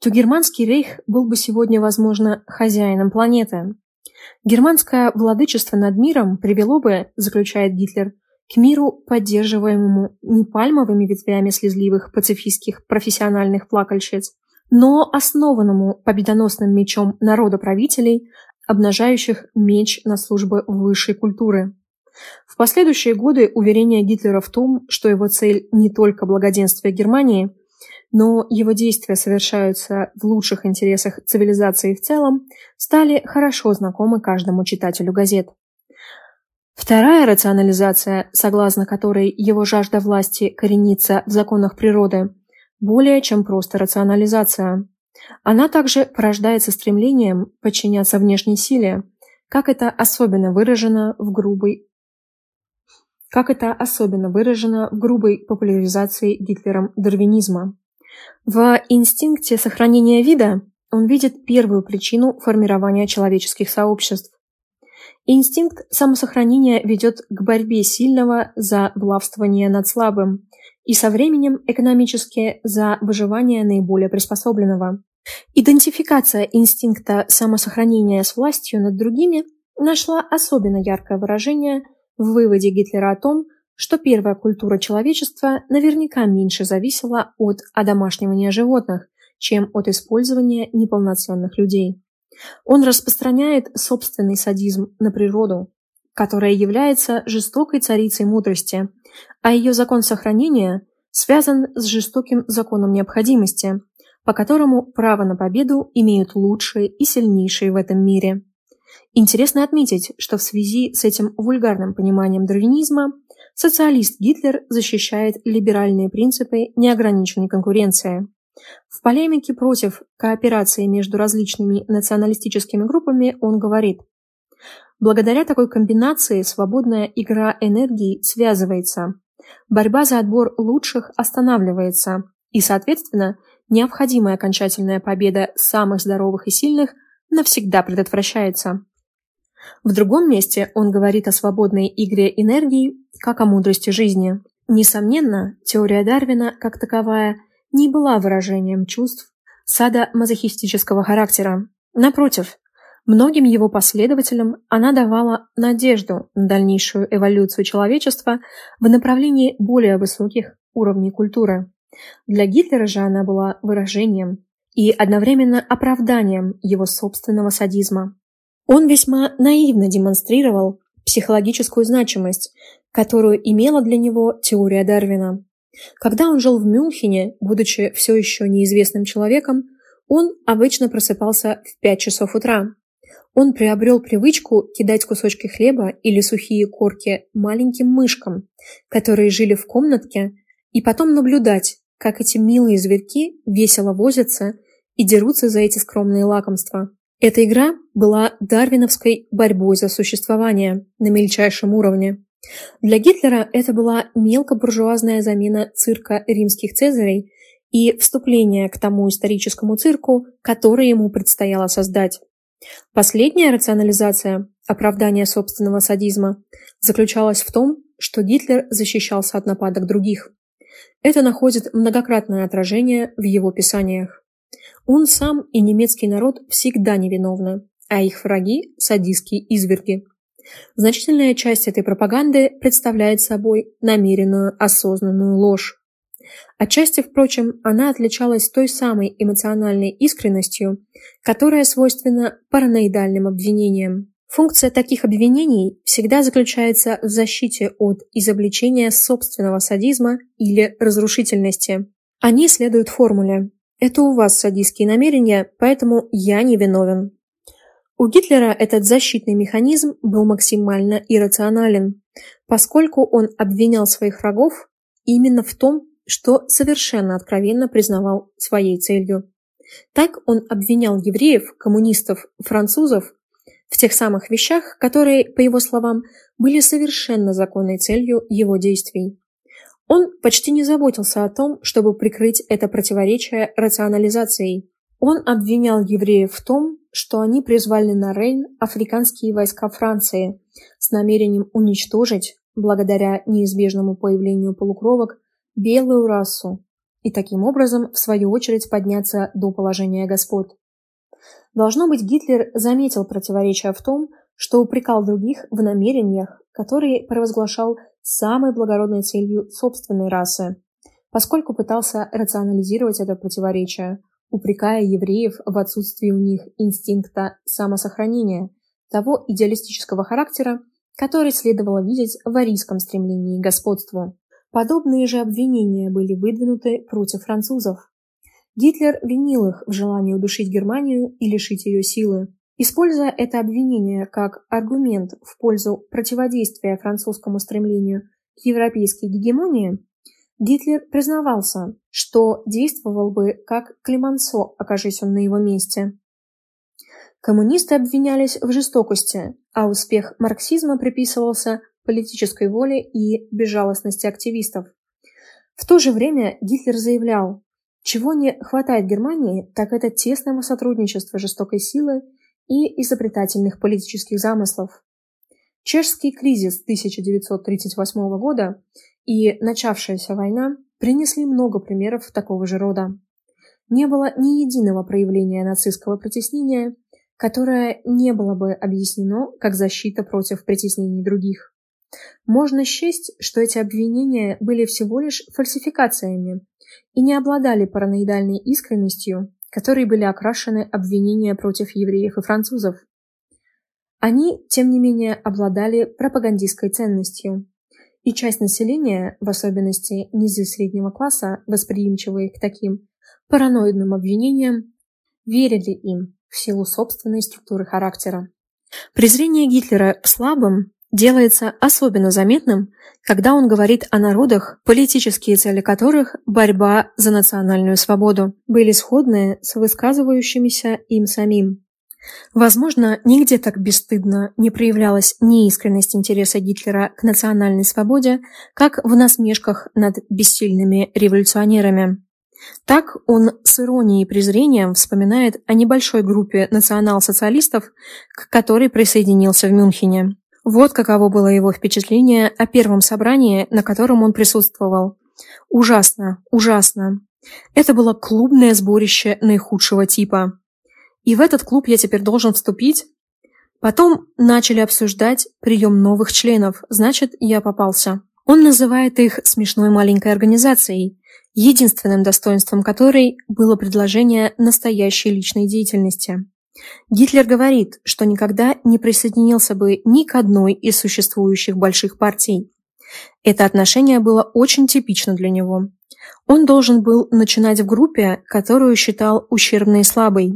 то германский рейх был бы сегодня, возможно, хозяином планеты. Германское владычество над миром привело бы, заключает Гитлер, к миру, поддерживаемому не пальмовыми ветвями слезливых пацифистских профессиональных плакальщиц, но основанному победоносным мечом народа-правителей, обнажающих меч на службы высшей культуры. В последующие годы уверения Гитлера в том, что его цель не только благоденствие Германии, но его действия совершаются в лучших интересах цивилизации в целом, стали хорошо знакомы каждому читателю газет. Вторая рационализация, согласно которой его жажда власти коренится в законах природы, более чем просто рационализация. Она также порождается стремлением подчиняться внешней силе, как это особенно выражено в грубой как это особенно выражено в грубой популяризации Гитлером дарвинизма. В инстинкте сохранения вида он видит первую причину формирования человеческих сообществ. Инстинкт самосохранения ведет к борьбе сильного за властвование над слабым и со временем экономически за выживание наиболее приспособленного. Идентификация инстинкта самосохранения с властью над другими нашла особенно яркое выражение в выводе Гитлера о том, что первая культура человечества наверняка меньше зависела от одомашнивания животных, чем от использования неполноценных людей. Он распространяет собственный садизм на природу, которая является жестокой царицей мудрости, а ее закон сохранения связан с жестоким законом необходимости, по которому право на победу имеют лучшие и сильнейшие в этом мире. Интересно отметить, что в связи с этим вульгарным пониманием дарвинизма социалист Гитлер защищает либеральные принципы неограниченной конкуренции. В полемике против кооперации между различными националистическими группами он говорит, Благодаря такой комбинации свободная игра энергии связывается, борьба за отбор лучших останавливается, и, соответственно, необходимая окончательная победа самых здоровых и сильных навсегда предотвращается. В другом месте он говорит о свободной игре энергии как о мудрости жизни. Несомненно, теория Дарвина, как таковая, не была выражением чувств сада мазохистического характера. Напротив, многим его последователям она давала надежду на дальнейшую эволюцию человечества в направлении более высоких уровней культуры. Для Гитлера же она была выражением и одновременно оправданием его собственного садизма. Он весьма наивно демонстрировал психологическую значимость, которую имела для него теория Дарвина. Когда он жил в Мюнхене, будучи все еще неизвестным человеком, Он обычно просыпался в 5 часов утра. Он приобрел привычку кидать кусочки хлеба или сухие корки маленьким мышкам, которые жили в комнатке, и потом наблюдать, как эти милые зверьки весело возятся и дерутся за эти скромные лакомства. Эта игра была дарвиновской борьбой за существование на мельчайшем уровне. Для Гитлера это была мелкобуржуазная замена цирка римских цезарей и вступление к тому историческому цирку, который ему предстояло создать. Последняя рационализация, оправдание собственного садизма, заключалась в том, что Гитлер защищался от нападок других. Это находит многократное отражение в его писаниях. Он сам и немецкий народ всегда невиновны, а их враги – садистские изверги. Значительная часть этой пропаганды представляет собой намеренную осознанную ложь. Отчасти, впрочем, она отличалась той самой эмоциональной искренностью, которая свойственна параноидальным обвинениям. Функция таких обвинений всегда заключается в защите от изобличения собственного садизма или разрушительности. Они следуют формуле «это у вас садистские намерения, поэтому я не виновен». У Гитлера этот защитный механизм был максимально иррационален, поскольку он обвинял своих врагов именно в том, что совершенно откровенно признавал своей целью. Так он обвинял евреев, коммунистов, французов в тех самых вещах, которые, по его словам, были совершенно законной целью его действий. Он почти не заботился о том, чтобы прикрыть это противоречие рационализацией. Он обвинял евреев в том, что они призвали на Рейн африканские войска Франции с намерением уничтожить, благодаря неизбежному появлению полукровок, белую расу и таким образом, в свою очередь, подняться до положения господ. Должно быть, Гитлер заметил противоречия в том, что упрекал других в намерениях, которые провозглашал самой благородной целью собственной расы, поскольку пытался рационализировать это противоречие, упрекая евреев в отсутствии у них инстинкта самосохранения, того идеалистического характера, который следовало видеть в арийском стремлении к господству. Подобные же обвинения были выдвинуты против французов. Гитлер винил их в желании удушить Германию и лишить ее силы. Используя это обвинение как аргумент в пользу противодействия французскому стремлению к европейской гегемонии, Гитлер признавался, что действовал бы как Климансо, окажись он на его месте. Коммунисты обвинялись в жестокости, а успех марксизма приписывался политической воле и безжалостности активистов. В то же время Гитлер заявлял, чего не хватает Германии, так это тесного сотрудничества жестокой силы и изобретательных политических замыслов. Чешский кризис 1938 года и начавшаяся война принесли много примеров такого же рода. Не было ни единого проявления нацистского притеснения, которое не было бы объяснено как защита против притеснений других. Можно счесть, что эти обвинения были всего лишь фальсификациями и не обладали параноидальной искренностью, которой были окрашены обвинения против евреев и французов. Они, тем не менее, обладали пропагандистской ценностью, и часть населения, в особенности низы среднего класса, восприимчивые к таким параноидным обвинениям, верили им в силу собственной структуры характера. Презрение Гитлера к слабым делается особенно заметным, когда он говорит о народах, политические цели которых – борьба за национальную свободу, были сходны с высказывающимися им самим. Возможно, нигде так бесстыдно не проявлялась неискренность интереса Гитлера к национальной свободе, как в насмешках над бессильными революционерами. Так он с иронией и презрением вспоминает о небольшой группе национал-социалистов, к которой присоединился в Мюнхене. Вот каково было его впечатление о первом собрании, на котором он присутствовал. Ужасно, ужасно. Это было клубное сборище наихудшего типа. И в этот клуб я теперь должен вступить? Потом начали обсуждать прием новых членов, значит, я попался. Он называет их смешной маленькой организацией, единственным достоинством которой было предложение настоящей личной деятельности. Гитлер говорит, что никогда не присоединился бы ни к одной из существующих больших партий. Это отношение было очень типично для него. Он должен был начинать в группе, которую считал ущербной и слабой.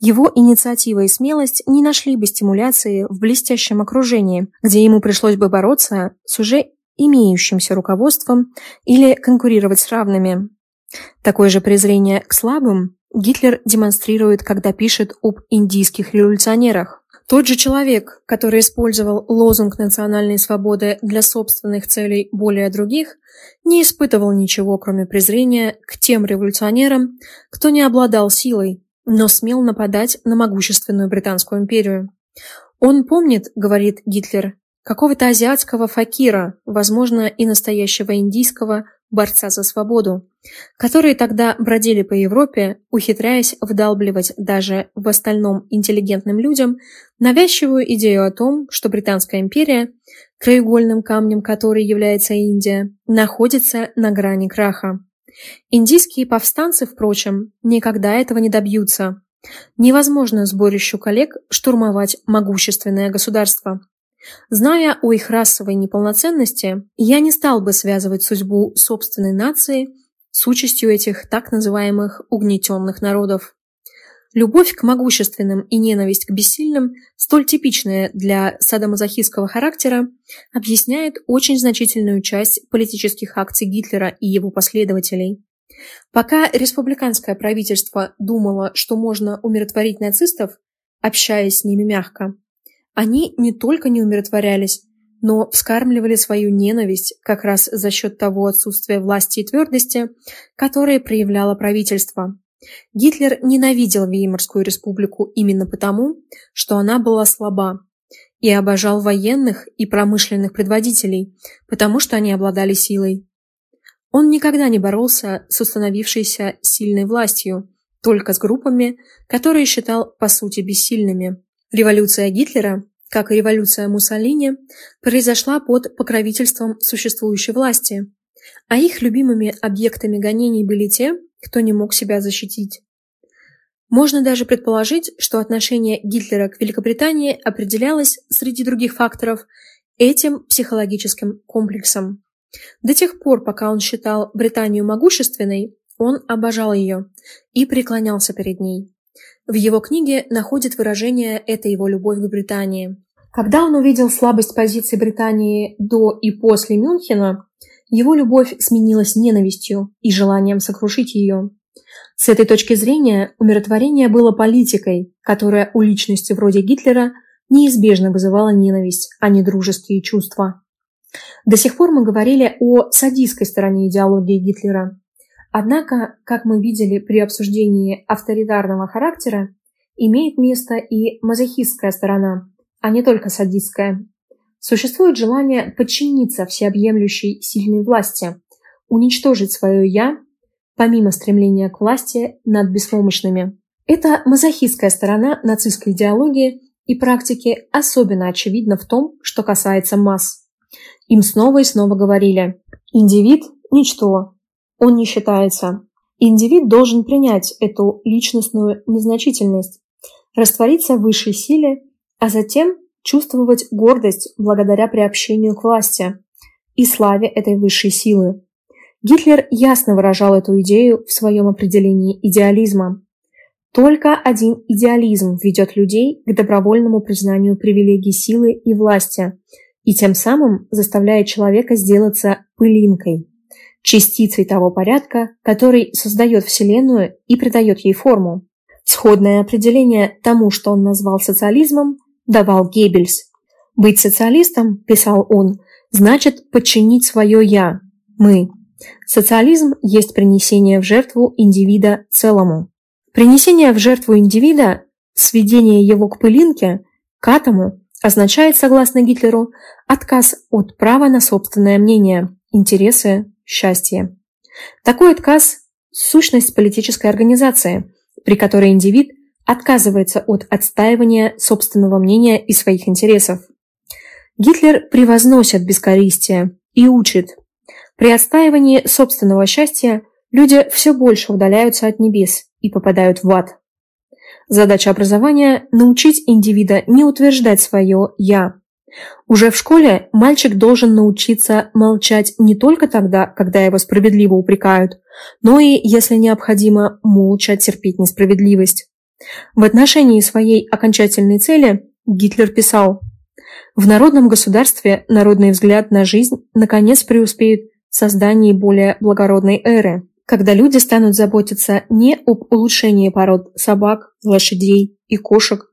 Его инициатива и смелость не нашли бы стимуляции в блестящем окружении, где ему пришлось бы бороться с уже имеющимся руководством или конкурировать с равными. Такое же презрение к слабым Гитлер демонстрирует, когда пишет об индийских революционерах. Тот же человек, который использовал лозунг национальной свободы для собственных целей более других, не испытывал ничего, кроме презрения к тем революционерам, кто не обладал силой, но смел нападать на могущественную Британскую империю. Он помнит, говорит Гитлер, какого-то азиатского факира, возможно, и настоящего индийского борца за свободу, которые тогда бродили по Европе, ухитряясь вдалбливать даже в остальном интеллигентным людям навязчивую идею о том, что Британская империя, краеугольным камнем которой является Индия, находится на грани краха. Индийские повстанцы, впрочем, никогда этого не добьются. Невозможно сборищу коллег штурмовать могущественное государство. Зная о их расовой неполноценности, я не стал бы связывать судьбу собственной нации с участью этих так называемых угнетенных народов. Любовь к могущественным и ненависть к бессильным, столь типичная для садомазохистского характера, объясняет очень значительную часть политических акций Гитлера и его последователей. Пока республиканское правительство думало, что можно умиротворить нацистов, общаясь с ними мягко, они не только не умиротворялись, но вскармливали свою ненависть как раз за счет того отсутствия власти и твердости, которые проявляло правительство. Гитлер ненавидел Веймарскую республику именно потому, что она была слаба, и обожал военных и промышленных предводителей, потому что они обладали силой. Он никогда не боролся с установившейся сильной властью, только с группами, которые считал по сути бессильными. Революция Гитлера, как и революция Муссолини, произошла под покровительством существующей власти, а их любимыми объектами гонений были те, кто не мог себя защитить. Можно даже предположить, что отношение Гитлера к Великобритании определялось среди других факторов этим психологическим комплексом. До тех пор, пока он считал Британию могущественной, он обожал ее и преклонялся перед ней. В его книге находит выражение эта его любовь к Британии. Когда он увидел слабость позиции Британии до и после Мюнхена, его любовь сменилась ненавистью и желанием сокрушить ее. С этой точки зрения умиротворение было политикой, которая у личности вроде Гитлера неизбежно вызывала ненависть, а не дружеские чувства. До сих пор мы говорили о садистской стороне идеологии Гитлера. Однако, как мы видели при обсуждении авторитарного характера, имеет место и мазохистская сторона, а не только садистская. Существует желание подчиниться всеобъемлющей сильной власти, уничтожить свое «я», помимо стремления к власти над беспомощными. Эта мазохистская сторона нацистской идеологии и практики особенно очевидна в том, что касается масс. Им снова и снова говорили «индивид – ничто, он не считается». Индивид должен принять эту личностную незначительность, раствориться в высшей силе, а затем чувствовать гордость благодаря приобщению к власти и славе этой высшей силы. Гитлер ясно выражал эту идею в своем определении идеализма. Только один идеализм ведет людей к добровольному признанию привилегий силы и власти и тем самым заставляет человека сделаться пылинкой, частицей того порядка, который создает Вселенную и придает ей форму. Сходное определение тому, что он назвал социализмом, давал Геббельс. «Быть социалистом, – писал он, – значит подчинить свое «я», «мы». Социализм есть принесение в жертву индивида целому. Принесение в жертву индивида, сведение его к пылинке, к атому, означает, согласно Гитлеру, отказ от права на собственное мнение, интересы, счастье. Такой отказ – сущность политической организации, при которой индивид отказывается от отстаивания собственного мнения и своих интересов. Гитлер превозносит бескорыстие и учит. При отстаивании собственного счастья люди все больше удаляются от небес и попадают в ад. Задача образования – научить индивида не утверждать свое «я», Уже в школе мальчик должен научиться молчать не только тогда, когда его справедливо упрекают, но и, если необходимо, молча терпеть несправедливость. В отношении своей окончательной цели Гитлер писал «В народном государстве народный взгляд на жизнь наконец преуспеет в создании более благородной эры, когда люди станут заботиться не об улучшении пород собак, лошадей и кошек,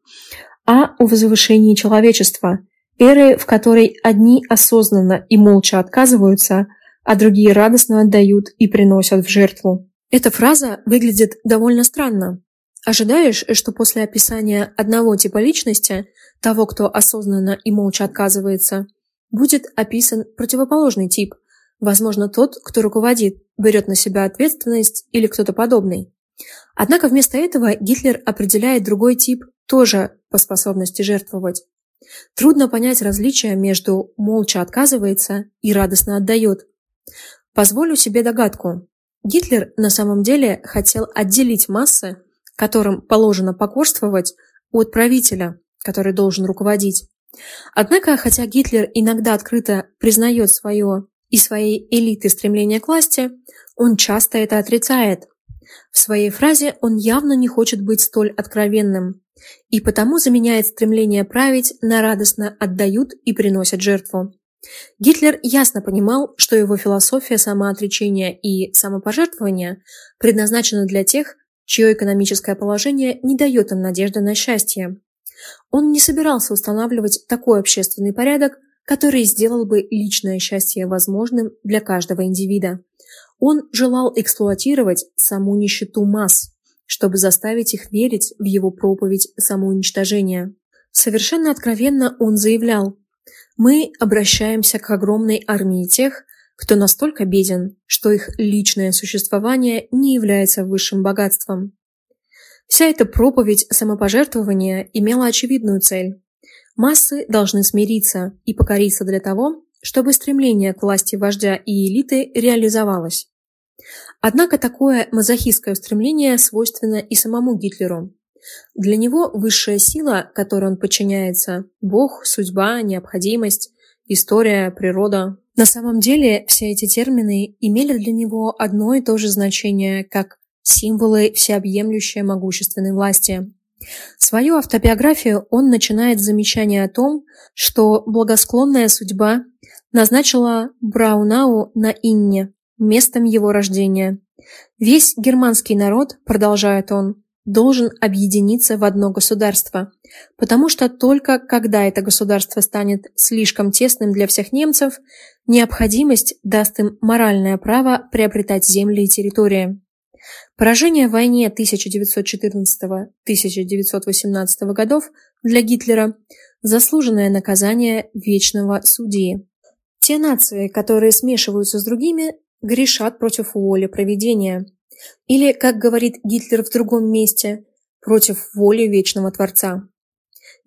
а о возвышении человечества, эры, в которой одни осознанно и молча отказываются, а другие радостно отдают и приносят в жертву. Эта фраза выглядит довольно странно. Ожидаешь, что после описания одного типа личности, того, кто осознанно и молча отказывается, будет описан противоположный тип, возможно, тот, кто руководит, берет на себя ответственность или кто-то подобный. Однако вместо этого Гитлер определяет другой тип, тоже по способности жертвовать. Трудно понять различия между «молча отказывается» и «радостно отдает». Позволю себе догадку. Гитлер на самом деле хотел отделить массы, которым положено покорствовать, от правителя, который должен руководить. Однако, хотя Гитлер иногда открыто признает свое и своей элиты стремление к власти, он часто это отрицает. В своей фразе он явно не хочет быть столь откровенным и потому заменяет стремление править на радостно отдают и приносят жертву. Гитлер ясно понимал, что его философия самоотречения и самопожертвования предназначена для тех, чье экономическое положение не дает им надежды на счастье. Он не собирался устанавливать такой общественный порядок, который сделал бы личное счастье возможным для каждого индивида. Он желал эксплуатировать саму нищету масс, чтобы заставить их верить в его проповедь самоуничтожения. Совершенно откровенно он заявлял, «Мы обращаемся к огромной армии тех, кто настолько беден, что их личное существование не является высшим богатством». Вся эта проповедь самопожертвования имела очевидную цель. Массы должны смириться и покориться для того, чтобы стремление к власти вождя и элиты реализовалось. Однако такое мазохистское устремление свойственно и самому Гитлеру. Для него высшая сила, которой он подчиняется – Бог, судьба, необходимость, история, природа. На самом деле все эти термины имели для него одно и то же значение, как символы всеобъемлющей могущественной власти. Свою автобиографию он начинает с замечания о том, что благосклонная судьба назначила Браунау на Инне, местом его рождения. Весь германский народ, продолжает он, должен объединиться в одно государство, потому что только когда это государство станет слишком тесным для всех немцев, необходимость даст им моральное право приобретать земли и территории. Поражение в войне 1914-1918 годов для Гитлера – заслуженное наказание вечного судьи. Те нации, которые смешиваются с другими, грешат против воли проведения. Или, как говорит Гитлер в другом месте, против воли Вечного Творца.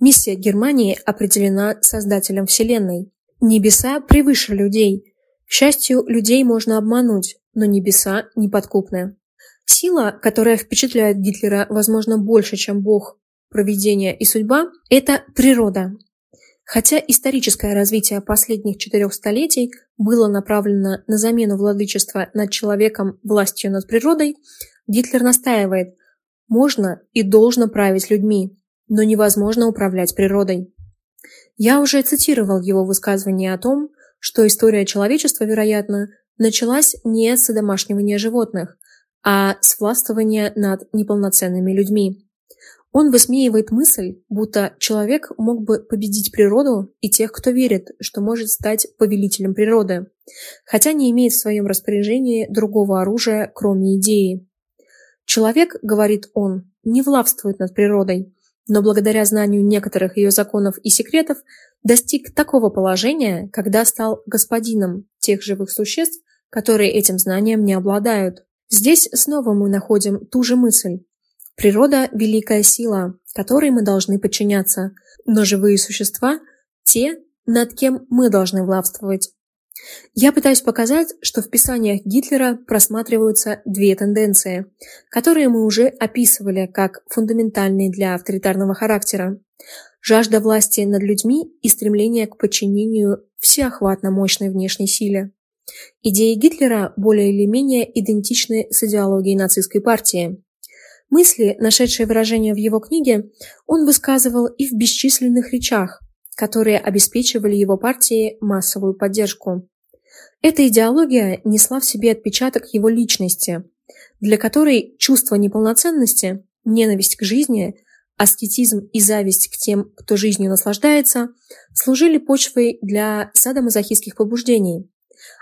Миссия Германии определена Создателем Вселенной. Небеса превыше людей. К счастью, людей можно обмануть, но небеса неподкупны. Сила, которая впечатляет Гитлера, возможно, больше, чем Бог, провидение и судьба, это природа. Хотя историческое развитие последних четырех столетий было направлено на замену владычества над человеком властью над природой, Гитлер настаивает, можно и должно править людьми, но невозможно управлять природой. Я уже цитировал его высказывание о том, что история человечества, вероятно, началась не с домашнего животных, а с властвования над неполноценными людьми. Он высмеивает мысль, будто человек мог бы победить природу и тех, кто верит, что может стать повелителем природы, хотя не имеет в своем распоряжении другого оружия, кроме идеи. Человек, говорит он, не влавствует над природой, но благодаря знанию некоторых ее законов и секретов достиг такого положения, когда стал господином тех живых существ, которые этим знанием не обладают. Здесь снова мы находим ту же мысль, Природа – великая сила, которой мы должны подчиняться, но живые существа – те, над кем мы должны властвовать. Я пытаюсь показать, что в писаниях Гитлера просматриваются две тенденции, которые мы уже описывали как фундаментальные для авторитарного характера. Жажда власти над людьми и стремление к подчинению всеохватно мощной внешней силе. Идеи Гитлера более или менее идентичны с идеологией нацистской партии. Мысли, нашедшие выражение в его книге, он высказывал и в бесчисленных речах, которые обеспечивали его партии массовую поддержку. Эта идеология несла в себе отпечаток его личности, для которой чувство неполноценности, ненависть к жизни, аскетизм и зависть к тем, кто жизнью наслаждается, служили почвой для садомазохистских побуждений.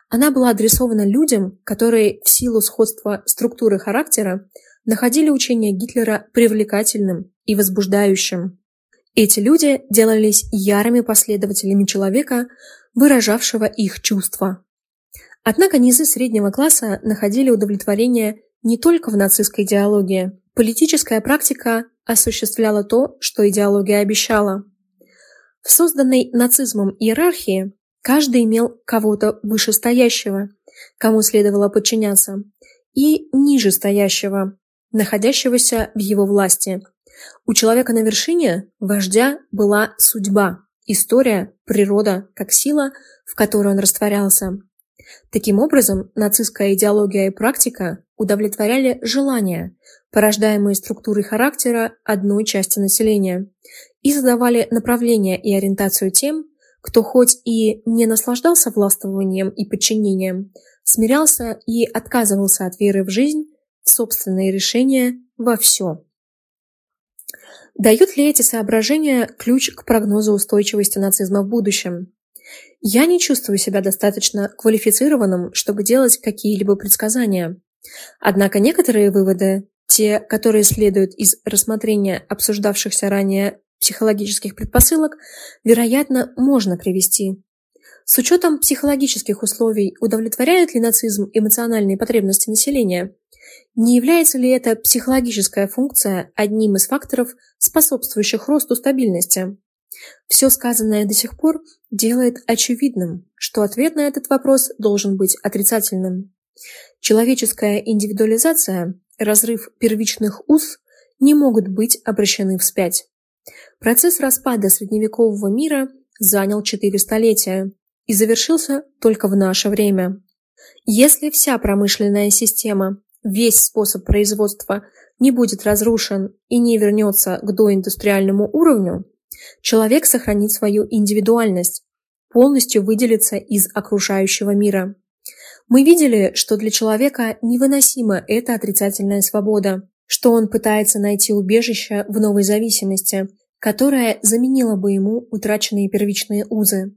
Она была адресована людям, которые в силу сходства структуры характера находили учение Гитлера привлекательным и возбуждающим. Эти люди делались ярыми последователями человека, выражавшего их чувства. Однако низы среднего класса находили удовлетворение не только в нацистской идеологии. Политическая практика осуществляла то, что идеология обещала. В созданной нацизмом иерархии каждый имел кого-то вышестоящего, кому следовало подчиняться, и нижестоящего, находящегося в его власти. У человека на вершине, вождя, была судьба, история, природа, как сила, в которой он растворялся. Таким образом, нацистская идеология и практика удовлетворяли желания, порождаемые структурой характера одной части населения, и задавали направление и ориентацию тем, кто хоть и не наслаждался властвованием и подчинением, смирялся и отказывался от веры в жизнь, собственные решения, во все. Дают ли эти соображения ключ к прогнозу устойчивости нацизма в будущем? Я не чувствую себя достаточно квалифицированным, чтобы делать какие-либо предсказания. Однако некоторые выводы, те, которые следуют из рассмотрения обсуждавшихся ранее психологических предпосылок, вероятно, можно привести. С учетом психологических условий удовлетворяет ли нацизм эмоциональные потребности населения? Не является ли эта психологическая функция одним из факторов, способствующих росту стабильности? Все сказанное до сих пор делает очевидным, что ответ на этот вопрос должен быть отрицательным. Человеческая индивидуализация, разрыв первичных уз не могут быть обращены вспять. Процесс распада средневекового мира занял четыре столетия и завершился только в наше время. Если вся промышленная система, весь способ производства не будет разрушен и не вернется к доиндустриальному уровню, человек сохранит свою индивидуальность, полностью выделится из окружающего мира. Мы видели, что для человека невыносима эта отрицательная свобода, что он пытается найти убежище в новой зависимости, которая заменила бы ему утраченные первичные узы.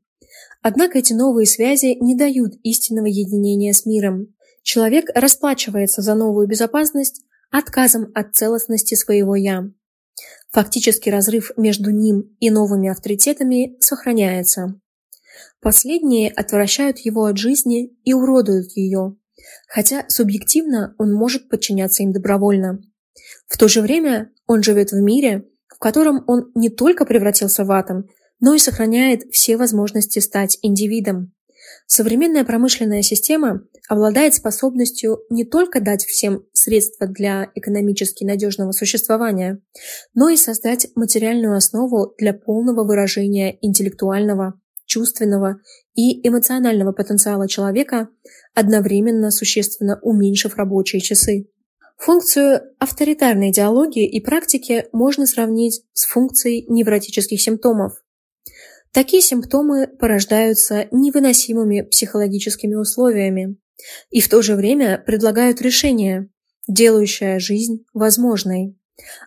Однако эти новые связи не дают истинного единения с миром. Человек расплачивается за новую безопасность отказом от целостности своего «я». Фактический разрыв между ним и новыми авторитетами сохраняется. Последние отвращают его от жизни и уродуют ее, хотя субъективно он может подчиняться им добровольно. В то же время он живет в мире, в котором он не только превратился в атом, но и сохраняет все возможности стать индивидом. Современная промышленная система обладает способностью не только дать всем средства для экономически надежного существования, но и создать материальную основу для полного выражения интеллектуального, чувственного и эмоционального потенциала человека, одновременно существенно уменьшив рабочие часы. Функцию авторитарной идеологии и практики можно сравнить с функцией невротических симптомов. Такие симптомы порождаются невыносимыми психологическими условиями и в то же время предлагают решение, делающее жизнь возможной.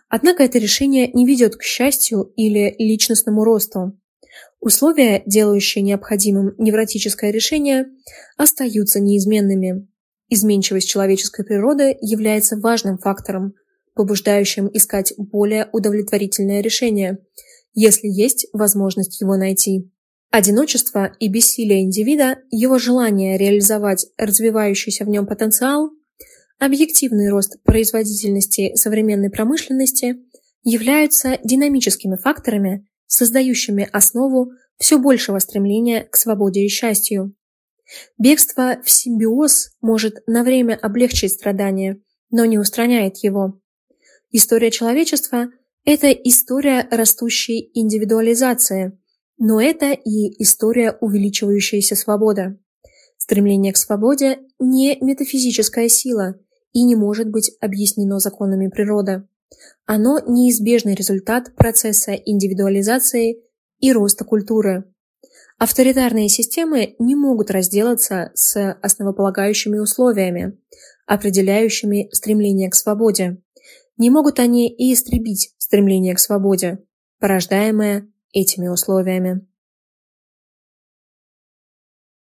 Однако это решение не ведет к счастью или личностному росту. Условия, делающие необходимым невротическое решение, остаются неизменными. Изменчивость человеческой природы является важным фактором, побуждающим искать более удовлетворительное решение – если есть возможность его найти. Одиночество и бессилие индивида, его желание реализовать развивающийся в нем потенциал, объективный рост производительности современной промышленности являются динамическими факторами, создающими основу все большего стремления к свободе и счастью. Бегство в симбиоз может на время облегчить страдание, но не устраняет его. История человечества – это история растущей индивидуализации, но это и история увеличивающейся свободы. Стремление к свободе не метафизическая сила и не может быть объяснено законами природы. Оно неизбежный результат процесса индивидуализации и роста культуры. Авторитарные системы не могут разделаться с основополагающими условиями, определяющими стремление к свободе. Не могут они и истребить стремление к свободе, порождаемое этими условиями.